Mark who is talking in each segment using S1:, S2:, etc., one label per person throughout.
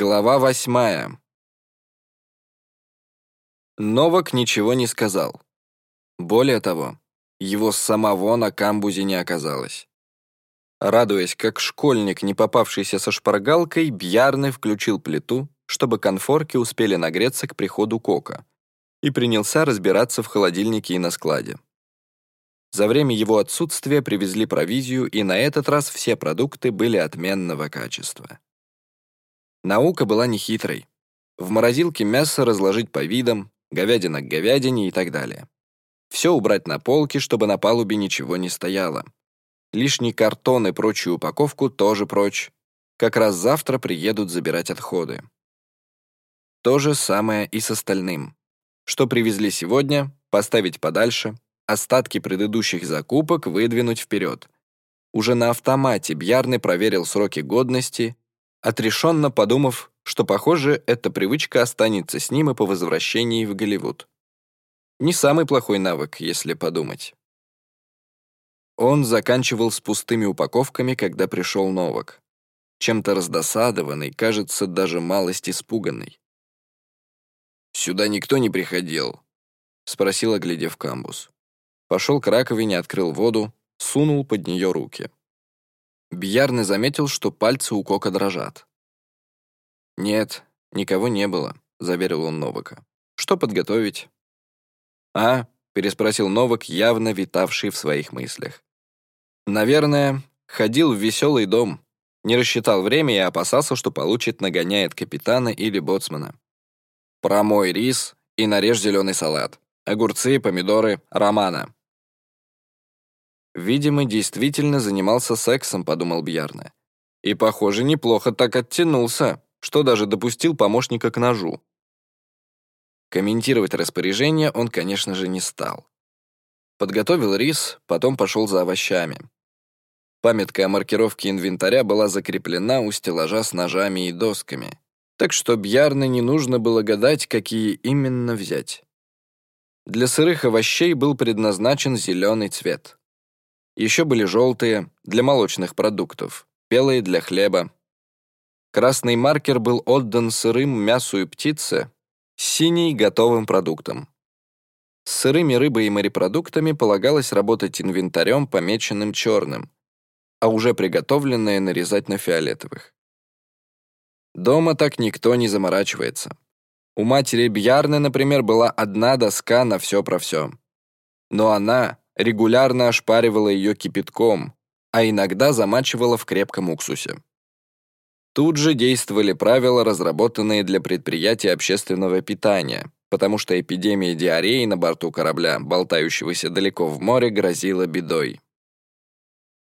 S1: Глава восьмая. Новак ничего не сказал. Более того, его самого на камбузе не оказалось. Радуясь, как школьник, не попавшийся со шпаргалкой, Бьярны включил плиту, чтобы конфорки успели нагреться к приходу Кока, и принялся разбираться в холодильнике и на складе. За время его отсутствия привезли провизию, и на этот раз все продукты были отменного качества. Наука была нехитрой. В морозилке мясо разложить по видам, говядина к говядине и так далее. Все убрать на полки, чтобы на палубе ничего не стояло. Лишний картон и прочую упаковку тоже прочь. Как раз завтра приедут забирать отходы. То же самое и с остальным. Что привезли сегодня, поставить подальше, остатки предыдущих закупок выдвинуть вперед. Уже на автомате Бьярны проверил сроки годности отрешенно подумав, что, похоже, эта привычка останется с ним и по возвращении в Голливуд. Не самый плохой навык, если подумать. Он заканчивал с пустыми упаковками, когда пришел Новак. Чем-то раздосадованный, кажется, даже малость испуганный. «Сюда никто не приходил?» — спросил, оглядев камбус. Пошел к раковине, открыл воду, сунул под нее руки. Бьярны заметил, что пальцы у Кока дрожат. «Нет, никого не было», — заверил он Новака. «Что подготовить?» «А?» — переспросил Новак, явно витавший в своих мыслях. «Наверное, ходил в веселый дом, не рассчитал время и опасался, что получит нагоняет капитана или боцмана. Промой рис и нарежь зеленый салат. Огурцы, помидоры, романа. Видимо, действительно занимался сексом, подумал Бьярне. И, похоже, неплохо так оттянулся, что даже допустил помощника к ножу. Комментировать распоряжение он, конечно же, не стал. Подготовил рис, потом пошел за овощами. Памятка о маркировке инвентаря была закреплена у стеллажа с ножами и досками, так что Бьярне не нужно было гадать, какие именно взять. Для сырых овощей был предназначен зеленый цвет. Еще были желтые для молочных продуктов, белые для хлеба. Красный маркер был отдан сырым мясу и птице, синий — готовым продуктам. С сырыми рыбой и морепродуктами полагалось работать инвентарем, помеченным черным, а уже приготовленное нарезать на фиолетовых. Дома так никто не заморачивается. У матери Бьярны, например, была одна доска на все про все. Но она регулярно ошпаривала ее кипятком, а иногда замачивала в крепком уксусе. Тут же действовали правила, разработанные для предприятий общественного питания, потому что эпидемия диареи на борту корабля, болтающегося далеко в море, грозила бедой.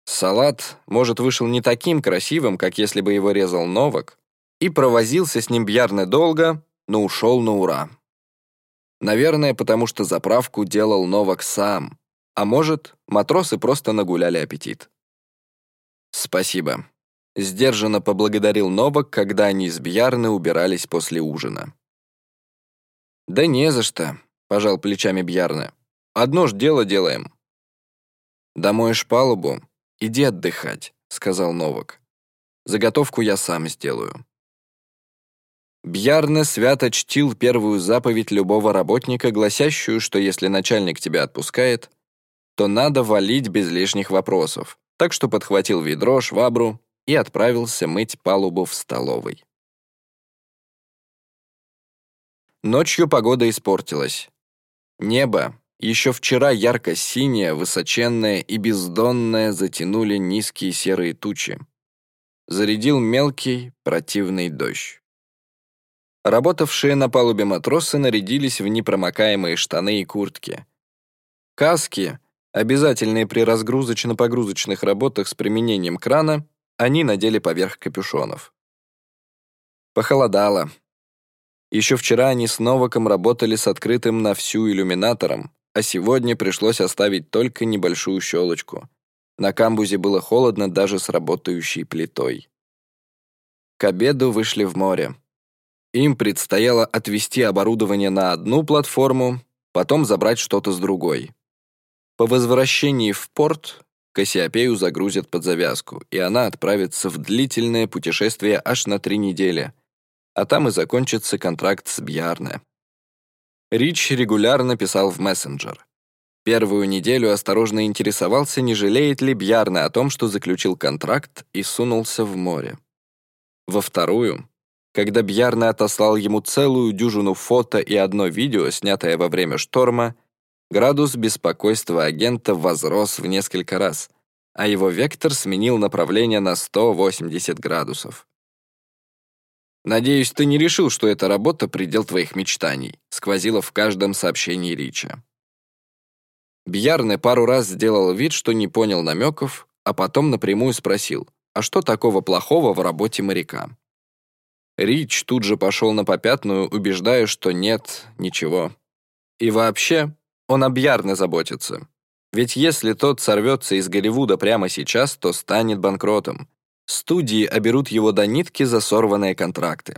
S1: Салат, может, вышел не таким красивым, как если бы его резал Новак, и провозился с ним бьярно долго, но ушел на ура. Наверное, потому что заправку делал Новак сам, а может, матросы просто нагуляли аппетит. «Спасибо», — сдержанно поблагодарил Новак, когда они с Бьярны убирались после ужина. «Да не за что», — пожал плечами Бьярны. «Одно ж дело делаем». «Домоешь палубу? Иди отдыхать», — сказал Новак. «Заготовку я сам сделаю». Бьярне свято чтил первую заповедь любого работника, гласящую, что если начальник тебя отпускает, то надо валить без лишних вопросов, так что подхватил ведро, швабру и отправился мыть палубу в столовой. Ночью погода испортилась. Небо, еще вчера ярко-синее, высоченное и бездонное, затянули низкие серые тучи. Зарядил мелкий, противный дождь. Работавшие на палубе матросы нарядились в непромокаемые штаны и куртки. Каски, Обязательные при разгрузочно-погрузочных работах с применением крана, они надели поверх капюшонов. Похолодало. Еще вчера они с Новаком работали с открытым на всю иллюминатором, а сегодня пришлось оставить только небольшую щелочку. На камбузе было холодно даже с работающей плитой. К обеду вышли в море. Им предстояло отвезти оборудование на одну платформу, потом забрать что-то с другой. По возвращении в порт Кассиопею загрузят под завязку, и она отправится в длительное путешествие аж на три недели, а там и закончится контракт с Бьярне. Рич регулярно писал в мессенджер. Первую неделю осторожно интересовался, не жалеет ли Бьярне о том, что заключил контракт и сунулся в море. Во вторую, когда Бьярне отослал ему целую дюжину фото и одно видео, снятое во время шторма, градус беспокойства агента возрос в несколько раз, а его вектор сменил направление на 180 градусов. «Надеюсь, ты не решил, что эта работа — предел твоих мечтаний», сквозило в каждом сообщении Рича. Бьярне пару раз сделал вид, что не понял намеков, а потом напрямую спросил, а что такого плохого в работе моряка? Рич тут же пошел на попятную, убеждая, что нет, ничего. И вообще, он об Бьярне заботится. Ведь если тот сорвется из Голливуда прямо сейчас, то станет банкротом. Студии оберут его до нитки за сорванные контракты.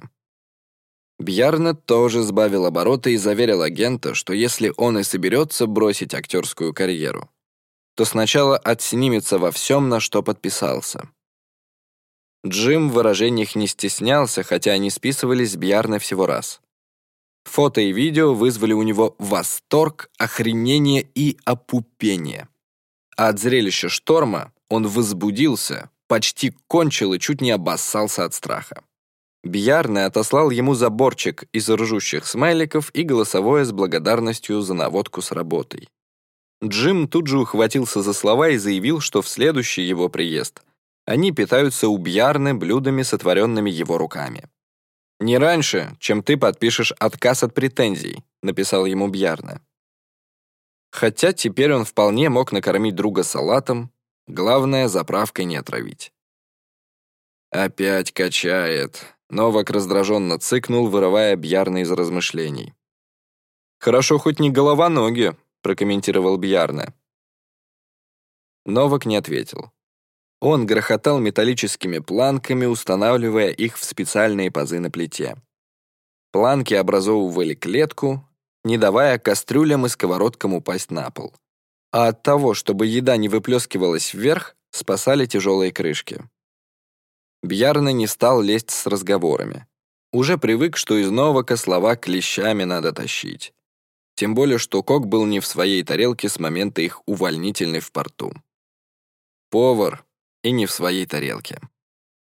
S1: Бьярне тоже сбавил обороты и заверил агента, что если он и соберется бросить актерскую карьеру, то сначала отснимется во всем, на что подписался. Джим в выражениях не стеснялся, хотя они списывались с Бьярне всего раз. Фото и видео вызвали у него восторг, охренение и опупение. А от зрелища шторма он возбудился, почти кончил и чуть не обоссался от страха. Бьярне отослал ему заборчик из ржущих смайликов и голосовое с благодарностью за наводку с работой. Джим тут же ухватился за слова и заявил, что в следующий его приезд они питаются у Бьярны блюдами, сотворенными его руками. «Не раньше, чем ты подпишешь отказ от претензий», написал ему Бьярна. Хотя теперь он вполне мог накормить друга салатом, главное, заправкой не отравить. «Опять качает», — Новак раздраженно цыкнул, вырывая Бьярна из размышлений. «Хорошо, хоть не голова-ноги», — прокомментировал Бьярна. Новак не ответил. Он грохотал металлическими планками, устанавливая их в специальные пазы на плите. Планки образовывали клетку, не давая кастрюлям и сковородкам упасть на пол. А от того, чтобы еда не выплескивалась вверх, спасали тяжелые крышки. Бьярна не стал лезть с разговорами. Уже привык, что из Новака слова клещами надо тащить. Тем более, что Кок был не в своей тарелке с момента их увольнительной в порту. Повар, и не в своей тарелке.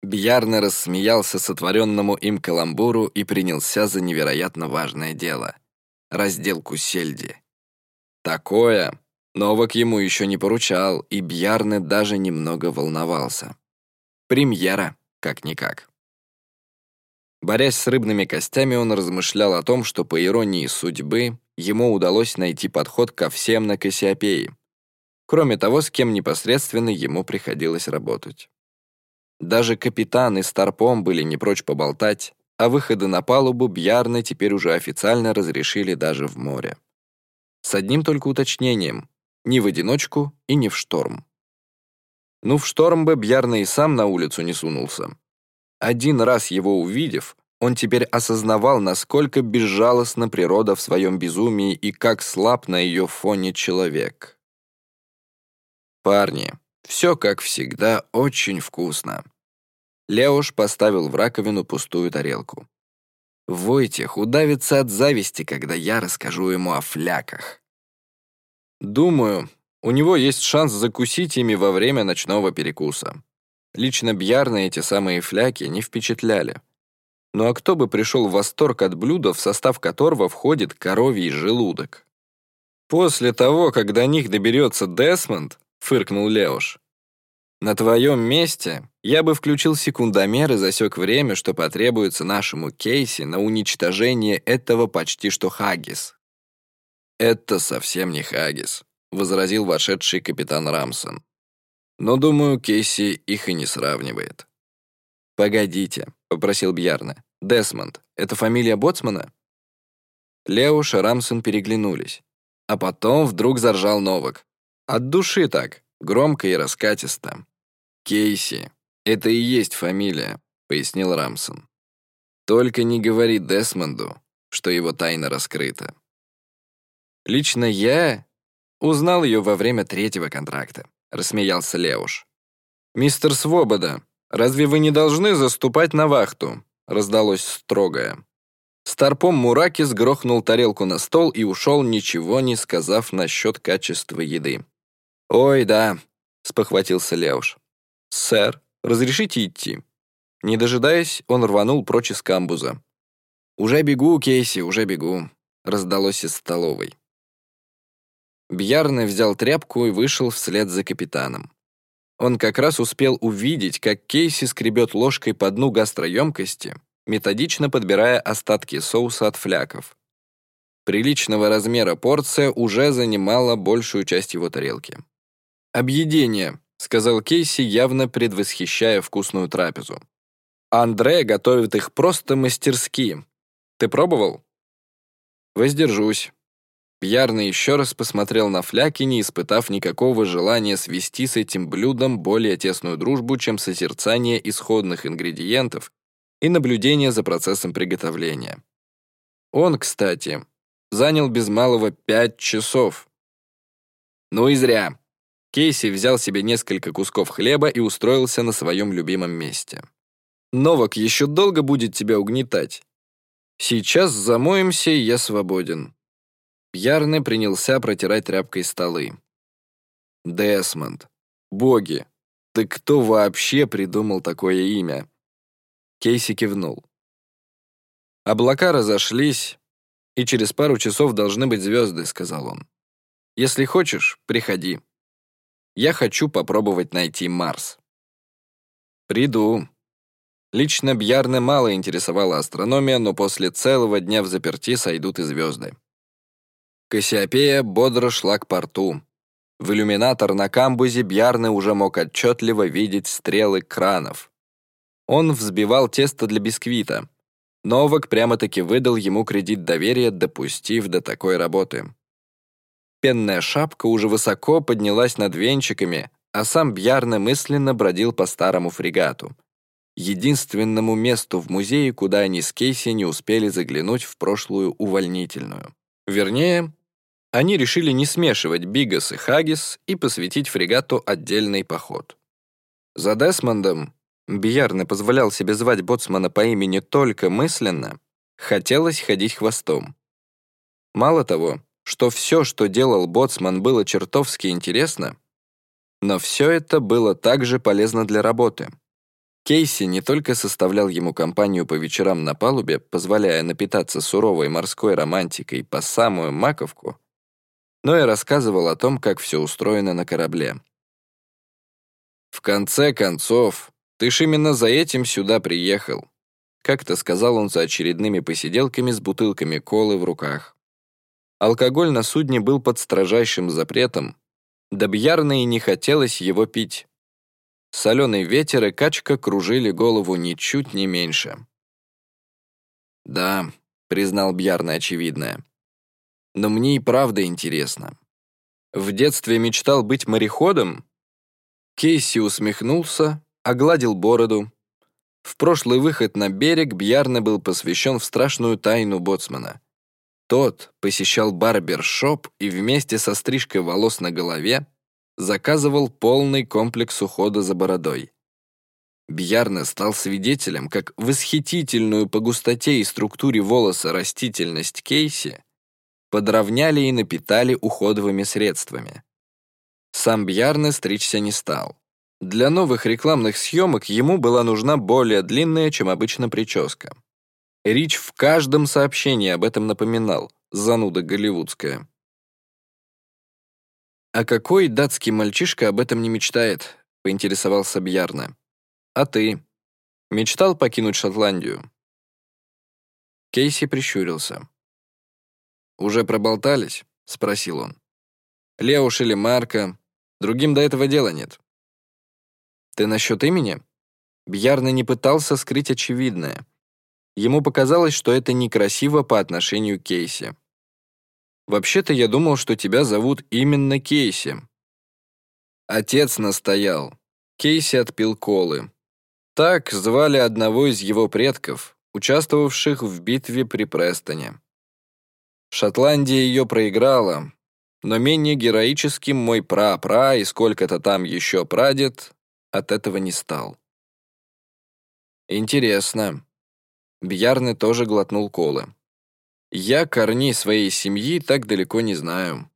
S1: Бьярне рассмеялся сотворенному им каламбуру и принялся за невероятно важное дело — разделку сельди. Такое Новак ему еще не поручал, и Бьярне даже немного волновался. Премьера, как-никак. Борясь с рыбными костями, он размышлял о том, что, по иронии судьбы, ему удалось найти подход ко всем на Кассиопее, кроме того, с кем непосредственно ему приходилось работать. Даже капитан и старпом были не прочь поболтать, а выходы на палубу Бьярны теперь уже официально разрешили даже в море. С одним только уточнением — ни в одиночку и ни в шторм. Ну, в шторм бы Бьярна и сам на улицу не сунулся. Один раз его увидев, он теперь осознавал, насколько безжалостна природа в своем безумии и как слаб на ее фоне человек. «Парни, все, как всегда, очень вкусно». Леуш поставил в раковину пустую тарелку. Войтех удавится от зависти, когда я расскажу ему о фляках. Думаю, у него есть шанс закусить ими во время ночного перекуса. Лично Бьярны эти самые фляки не впечатляли. Ну а кто бы пришел в восторг от блюда, в состав которого входит коровий желудок? После того, как до них доберется Десмонд, — фыркнул Леуш. «На твоем месте я бы включил секундомер и засек время, что потребуется нашему Кейси на уничтожение этого почти что Хаггис». «Это совсем не Хаггис», — возразил вошедший капитан Рамсон. «Но, думаю, Кейси их и не сравнивает». «Погодите», — попросил Бьярна. «Десмонд — это фамилия Боцмана?» Леуш и Рамсон переглянулись. А потом вдруг заржал Новак. От души так, громко и раскатисто. «Кейси, это и есть фамилия», — пояснил Рамсон. «Только не говори Десмонду, что его тайна раскрыта». «Лично я узнал ее во время третьего контракта», — рассмеялся Леуш. «Мистер Свобода, разве вы не должны заступать на вахту? раздалось строгое. Старпом Муракис грохнул тарелку на стол и ушел, ничего не сказав насчет качества еды. «Ой, да», — спохватился Леуш. «Сэр, разрешите идти?» Не дожидаясь, он рванул прочь из камбуза. «Уже бегу, Кейси, уже бегу», — раздалось из столовой. Бьярне взял тряпку и вышел вслед за капитаном. Он как раз успел увидеть, как Кейси скребет ложкой по дну гастроемкости, методично подбирая остатки соуса от фляков. Приличного размера порция уже занимала большую часть его тарелки. «Объедение», — сказал Кейси, явно предвосхищая вкусную трапезу. «Андре готовит их просто мастерски. Ты пробовал?» «Воздержусь». Пьярный еще раз посмотрел на фляки, не испытав никакого желания свести с этим блюдом более тесную дружбу, чем созерцание исходных ингредиентов и наблюдение за процессом приготовления. Он, кстати, занял без малого пять часов. Ну и зря. Кейси взял себе несколько кусков хлеба и устроился на своем любимом месте. «Новак еще долго будет тебя угнетать. Сейчас замоемся, и я свободен». Пьярне принялся протирать тряпкой столы. «Десмонд. Боги. Ты кто вообще придумал такое имя?» Кейси кивнул. «Облака разошлись, и через пару часов должны быть звезды», — сказал он. «Если хочешь, приходи. Я хочу попробовать найти Марс». «Приду». Лично Бьярне мало интересовала астрономия, но после целого дня в заперти сойдут и звезды. Кассиопея бодро шла к порту. В иллюминатор на камбузе Бьярне уже мог отчетливо видеть стрелы кранов. Он взбивал тесто для бисквита. Новак прямо-таки выдал ему кредит доверия, допустив до такой работы. Пенная шапка уже высоко поднялась над венчиками, а сам Бьярне мысленно бродил по старому фрегату. Единственному месту в музее, куда они с Кейси не успели заглянуть в прошлую увольнительную. Вернее, они решили не смешивать Бигас и Хагис и посвятить фрегату отдельный поход. За Десмондом Бьярне позволял себе звать боцмана по имени только мысленно, хотелось ходить хвостом. Мало того, что все, что делал боцман, было чертовски интересно, но все это было также полезно для работы. Кейси не только составлял ему компанию по вечерам на палубе, позволяя напитаться суровой морской романтикой по самую маковку, но и рассказывал о том, как все устроено на корабле. В конце концов, «Ты ж именно за этим сюда приехал», — как-то сказал он за очередными посиделками с бутылками колы в руках. Алкоголь на судне был под строжайшим запретом, да бьярно и не хотелось его пить. Соленый ветер и качка кружили голову ничуть не меньше. «Да», — признал Бьярна очевидное, — «но мне и правда интересно. В детстве мечтал быть мореходом?» Кейси усмехнулся, огладил бороду. В прошлый выход на берег Бьярне был посвящен в страшную тайну боцмана. Тот посещал барбершоп и вместе со стрижкой волос на голове заказывал полный комплекс ухода за бородой. Бьярне стал свидетелем, как восхитительную по густоте и структуре волоса растительность Кейси подровняли и напитали уходовыми средствами. Сам Бьярне стричься не стал. Для новых рекламных съемок ему была нужна более длинная, чем обычно, прическа. Рич в каждом сообщении об этом напоминал, зануда голливудская. «А какой датский мальчишка об этом не мечтает?» — поинтересовался Бьярна. «А ты? Мечтал покинуть Шотландию?» Кейси прищурился. «Уже проболтались?» — спросил он. «Леуш или Марка? Другим до этого дела нет. «Ты насчет имени?» Бьярна не пытался скрыть очевидное. Ему показалось, что это некрасиво по отношению к Кейси. «Вообще-то я думал, что тебя зовут именно Кейси». Отец настоял. Кейси отпил колы. Так звали одного из его предков, участвовавших в битве при Престоне. Шотландия ее проиграла, но менее героическим мой пра-пра и сколько-то там еще прадед от этого не стал. Интересно. Бьярны тоже глотнул колы. Я корней своей семьи так далеко не знаю.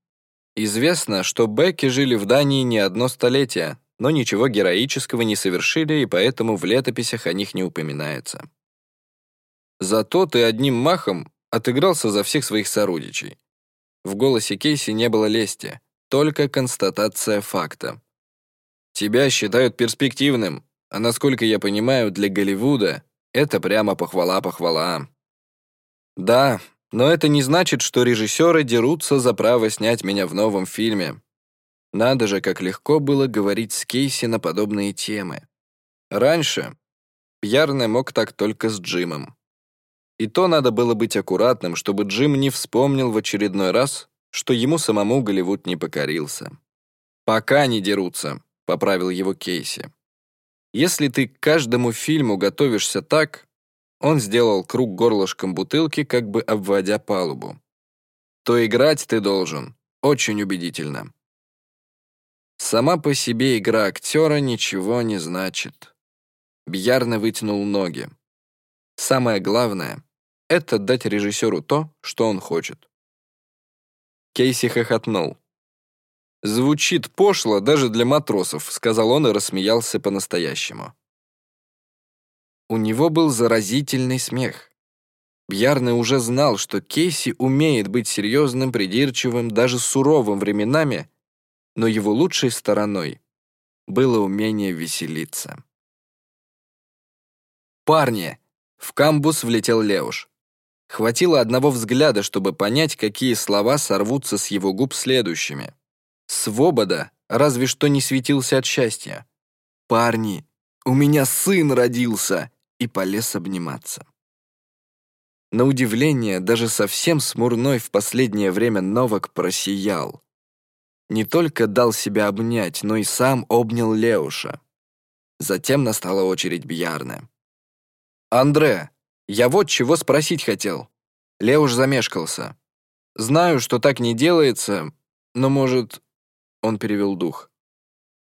S1: Известно, что Бекки жили в Дании не одно столетие, но ничего героического не совершили, и поэтому в летописях о них не упоминается. Зато ты одним махом отыгрался за всех своих сородичей. В голосе Кейси не было лести, только констатация факта. Тебя считают перспективным, а насколько я понимаю, для Голливуда это прямо похвала-похвала. Да, но это не значит, что режиссеры дерутся за право снять меня в новом фильме. Надо же, как легко было говорить с Кейси на подобные темы. Раньше Пьярне мог так только с Джимом. И то надо было быть аккуратным, чтобы Джим не вспомнил в очередной раз, что ему самому Голливуд не покорился. «Пока не дерутся», — поправил его Кейси. «Если ты к каждому фильму готовишься так...» Он сделал круг горлышком бутылки, как бы обводя палубу. «То играть ты должен. Очень убедительно». Сама по себе игра актера ничего не значит. Бьярно вытянул ноги. Самое главное — это дать режиссеру то, что он хочет. Кейси хохотнул. «Звучит пошло даже для матросов», — сказал он и рассмеялся по-настоящему. У него был заразительный смех. Бьярны уже знал, что Кейси умеет быть серьезным, придирчивым, даже суровым временами, но его лучшей стороной было умение веселиться. «Парни!» — в камбус влетел Леуш. Хватило одного взгляда, чтобы понять, какие слова сорвутся с его губ следующими. «Свобода» разве что не светился от счастья. «Парни, у меня сын родился!» и полез обниматься. На удивление, даже совсем смурной в последнее время Новак просиял. Не только дал себя обнять, но и сам обнял Леуша. Затем настала очередь Бьярны. «Андре, я вот чего спросить хотел». Леуш замешкался. «Знаю, что так не делается, но, может...» Он перевел дух.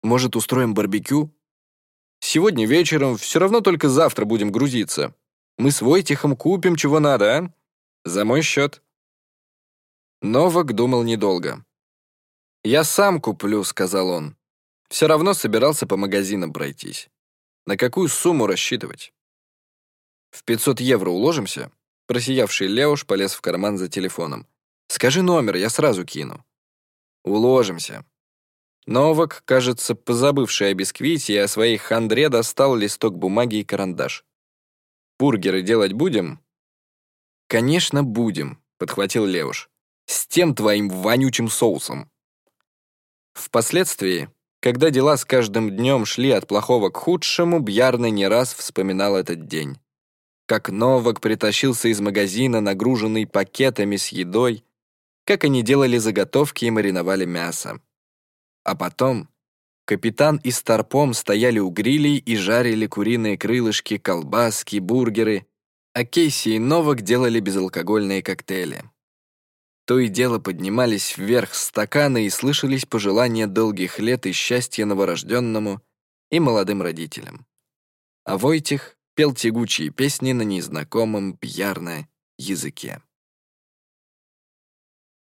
S1: «Может, устроим барбекю?» «Сегодня вечером, все равно только завтра будем грузиться. Мы с Войтихом купим, чего надо, а? За мой счет». Новак думал недолго. «Я сам куплю», — сказал он. Все равно собирался по магазинам пройтись. На какую сумму рассчитывать? В 500 евро уложимся? Просиявший Леуш полез в карман за телефоном. Скажи номер, я сразу кину. Уложимся. Новак, кажется, позабывший о бисквите и о своей хандре, достал листок бумаги и карандаш. «Бургеры делать будем?» «Конечно, будем», — подхватил Леуш. «С тем твоим вонючим соусом». Впоследствии, когда дела с каждым днем шли от плохого к худшему, Бьярны не раз вспоминал этот день. Как Новак притащился из магазина, нагруженный пакетами с едой, как они делали заготовки и мариновали мясо. А потом капитан и Старпом стояли у грилей и жарили куриные крылышки, колбаски, бургеры, а Кейси и Новак делали безалкогольные коктейли. То и дело поднимались вверх стаканы и слышались пожелания долгих лет и счастья новорожденному и молодым родителям. А Войтих пел тягучие песни на незнакомом пьярно языке.